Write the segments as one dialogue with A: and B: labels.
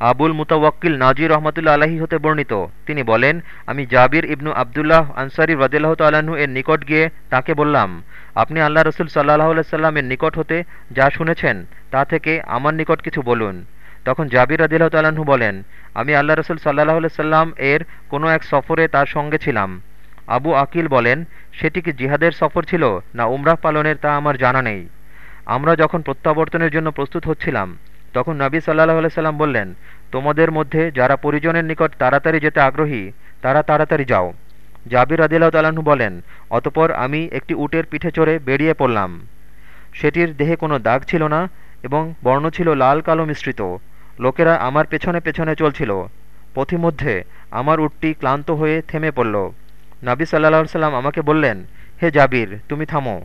A: আবুল মুতাওয়াক্কিল নাজির রহমতুল্লা আলাহি হতে বর্ণিত। তিনি বলেন, আমি জাবির ইবনু আবদুল্লাহ আনসারি রদিল্লাহ তাল্লাহ্ন এর নিকট গিয়ে তাকে বললাম, আপনি আল্লাহ রসুল সাল্লাহ সাল্লামের নিকট হতে যা শুনেছেন, তা থেকে আমার নিকট কিছু বলুন। তখন জাবির রদিল্লাহ তাল্লাহ্ন বলেন, আমি আল্লাহ রসুল সাল্লাহ সাল্লাম এর কোনো এক সফরে তার সঙ্গে ছিলাম। আবু আকিল বলেন, সেটি কি জিহাদের সফর ছিল, না উমরাহ পালনের তা আমার জানা নেই? আমরা যখন প্রত্যাবর্তনের জন্য প্রস্তুত হচ্ছিলাম তখন নবী সাল্লাহ সাল্লাম বললেন, তোমাদের মধ্যে যারা পরিজনের নিকট তাড়াতাড়ি যেতে আগ্রহী, তারা তাড়াতাড়ি যাও। জাবির আদিল্লাহ তালাহু বলেন, অতপর আমি একটি উটের পিঠে চড়ে বেরিয়ে পড়লাম। সেটির দেহে কোনো দাগ ছিল না এবং বর্ণ ছিল লাল কালো মিশ্রিত। লোকেরা আমার পেছনে পেছনে চলছিল। পথিমধ্যে আমার উটটি ক্লান্ত হয়ে থেমে পড়ল। নাবি সাল্লাহ সাল্লাম আমাকে বললেন, হে জাবির, তুমি থামো।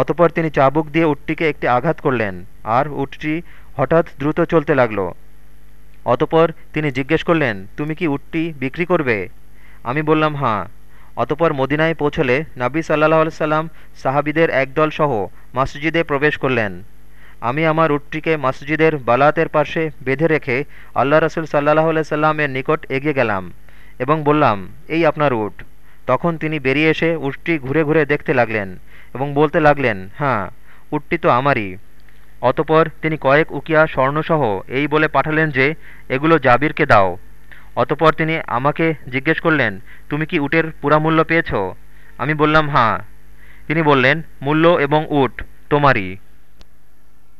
A: অতপর তিনি চাবুক দিয়ে উটটিকে একটি আঘাত করলেন, আর উটটি হঠাৎ দ্রুত চলতে লাগল। অতপর তিনি জিজ্ঞেস করলেন, তুমি কি উটটি বিক্রি করবে? আমি বললাম হাঁ অতপর মদিনায় পৌঁছলে নাবী সাল্লাহ সাল্লাম সাহাবিদের একদল সহ মসজিদে প্রবেশ করলেন। আমি আমার উটটিকে মসজিদের বালাতের পাশে বেঁধে রেখে আল্লাহ রসুল সাল্লাহ সাল্লামের নিকট এগিয়ে গেলাম এবং বললাম, এই আপনার উট। তখন তিনি বেরিয়ে এসে উটটি ঘুরে ঘুরে দেখতে লাগলেন এবং বলতে লাগলেন হ্যাঁ উটটি তো আমারই। অতপর তিনি কয়েক উকিয়া স্বর্ণসহ এই বলে পাঠালেন যে, এগুলো জাবিরকে দাও। অতপর তিনি আমাকে জিজ্ঞেস করলেন, তুমি কি উটের পুরা মূল্য পেয়েছ? আমি বললাম হ্যাঁ। তিনি বললেন, মূল্য এবং উট তোমারই।